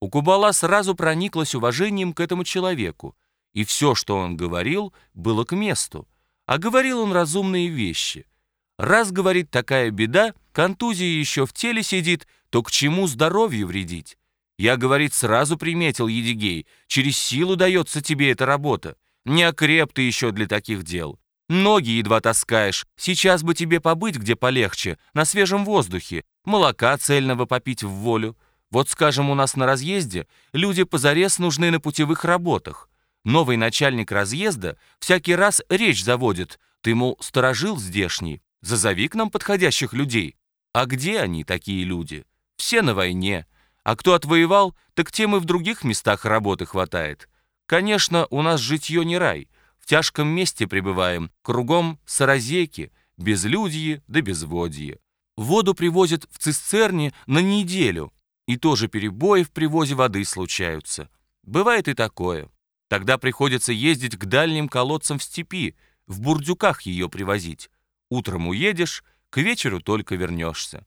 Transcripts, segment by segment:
Укубала сразу прониклась уважением к этому человеку, и все, что он говорил, было к месту. А говорил он разумные вещи. Раз, говорит, такая беда, контузия еще в теле сидит, то к чему здоровью вредить? Я, говорит, сразу приметил, Едигей, через силу дается тебе эта работа. Не окреп ты еще для таких дел. Ноги едва таскаешь. Сейчас бы тебе побыть где полегче, на свежем воздухе, молока цельного попить в волю. Вот, скажем, у нас на разъезде люди позарез нужны на путевых работах. Новый начальник разъезда всякий раз речь заводит. Ты, мол, сторожил здешний, зазови к нам подходящих людей. А где они, такие люди? Все на войне. А кто отвоевал, так тем и в других местах работы хватает. Конечно, у нас житье не рай. В тяжком месте пребываем, кругом саразеки, безлюдье да безводье. Воду привозят в цистерне на неделю, и тоже перебои в привозе воды случаются. Бывает и такое. Тогда приходится ездить к дальним колодцам в степи, в бурдюках ее привозить. Утром уедешь, к вечеру только вернешься.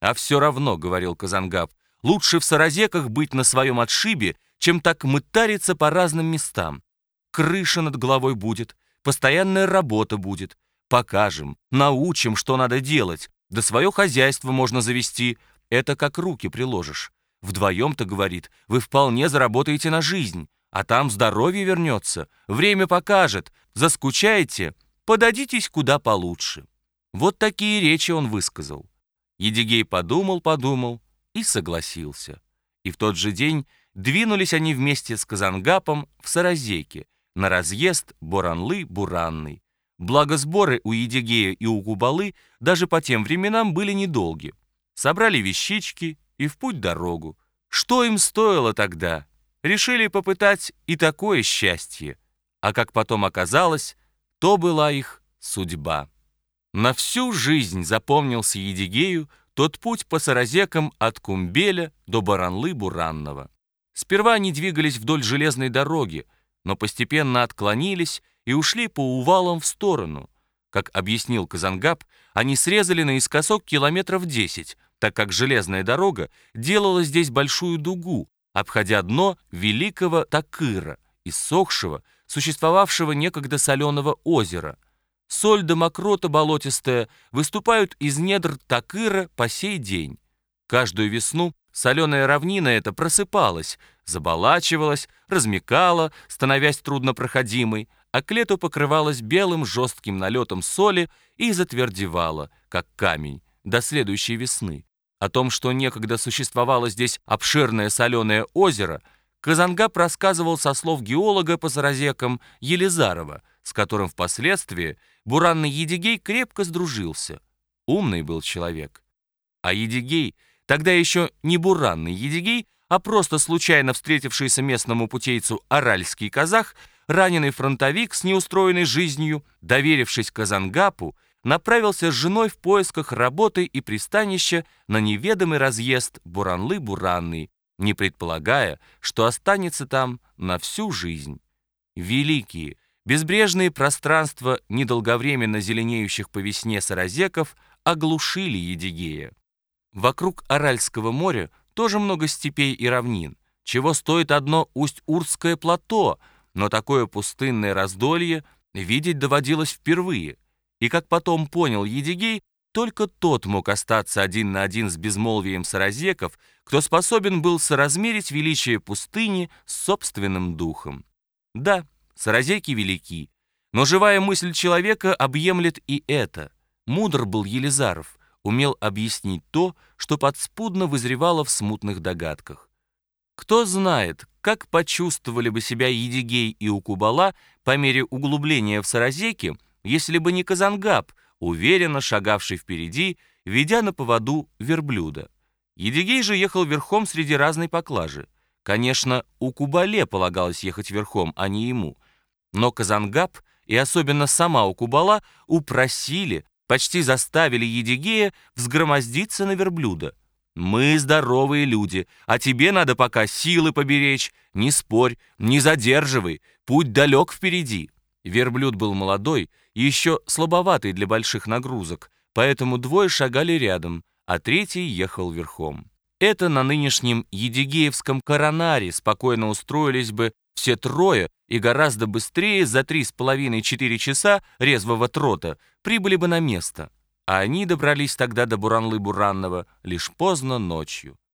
А все равно, говорил Казангаб, лучше в саразеках быть на своем отшибе, чем так мытариться по разным местам. Крыша над головой будет, постоянная работа будет. Покажем, научим, что надо делать, да свое хозяйство можно завести, это как руки приложишь. Вдвоем-то, говорит, вы вполне заработаете на жизнь, а там здоровье вернется, время покажет, заскучаете, подадитесь куда получше. Вот такие речи он высказал. Едигей подумал-подумал и согласился. И в тот же день двинулись они вместе с Казангапом в Саразеке на разъезд Боранлы-Буранный. Благо сборы у Едигея и у Губалы даже по тем временам были недолги собрали вещички и в путь дорогу. Что им стоило тогда? Решили попытать и такое счастье. А как потом оказалось, то была их судьба. На всю жизнь запомнился Едигею тот путь по саразекам от Кумбеля до Баранлы-Буранного. Сперва они двигались вдоль железной дороги, но постепенно отклонились и ушли по увалам в сторону. Как объяснил Казангаб, они срезали наискосок километров 10, так как железная дорога делала здесь большую дугу, обходя дно великого Такыра, иссохшего, существовавшего некогда соленого озера. Соль да мокрота болотистая выступают из недр Такыра по сей день. Каждую весну соленая равнина эта просыпалась, заболачивалась, размекала, становясь труднопроходимой, а к лету покрывалась белым жестким налетом соли и затвердевала, как камень, до следующей весны. О том, что некогда существовало здесь обширное соленое озеро, Казангап рассказывал со слов геолога по заразекам Елизарова, с которым впоследствии буранный Едигей крепко сдружился. Умный был человек. А Едигей, тогда еще не буранный Едигей, а просто случайно встретившийся местному путейцу аральский казах, раненый фронтовик с неустроенной жизнью, доверившись Казангапу, направился с женой в поисках работы и пристанища на неведомый разъезд Буранлы-Буранный, не предполагая, что останется там на всю жизнь. Великие, безбрежные пространства недолговременно зеленеющих по весне саразеков оглушили Едигея. Вокруг Аральского моря тоже много степей и равнин, чего стоит одно Усть-Урское плато, но такое пустынное раздолье видеть доводилось впервые – и, как потом понял Едигей, только тот мог остаться один на один с безмолвием саразеков, кто способен был соразмерить величие пустыни с собственным духом. Да, саразеки велики, но живая мысль человека объемлет и это. Мудр был Елизаров, умел объяснить то, что подспудно вызревало в смутных догадках. Кто знает, как почувствовали бы себя Едигей и Укубала по мере углубления в Саразеке, если бы не Казангаб, уверенно шагавший впереди, ведя на поводу верблюда. Едигей же ехал верхом среди разной поклажи. Конечно, у Кубале полагалось ехать верхом, а не ему. Но Казангаб и особенно сама Укубала упросили, почти заставили Едигея взгромоздиться на верблюда. «Мы здоровые люди, а тебе надо пока силы поберечь. Не спорь, не задерживай, путь далек впереди». Верблюд был молодой и еще слабоватый для больших нагрузок, поэтому двое шагали рядом, а третий ехал верхом. Это на нынешнем Едигеевском коронаре спокойно устроились бы все трое и гораздо быстрее за три с половиной-четыре часа резвого трота прибыли бы на место. А они добрались тогда до Буранлы-Буранного лишь поздно ночью.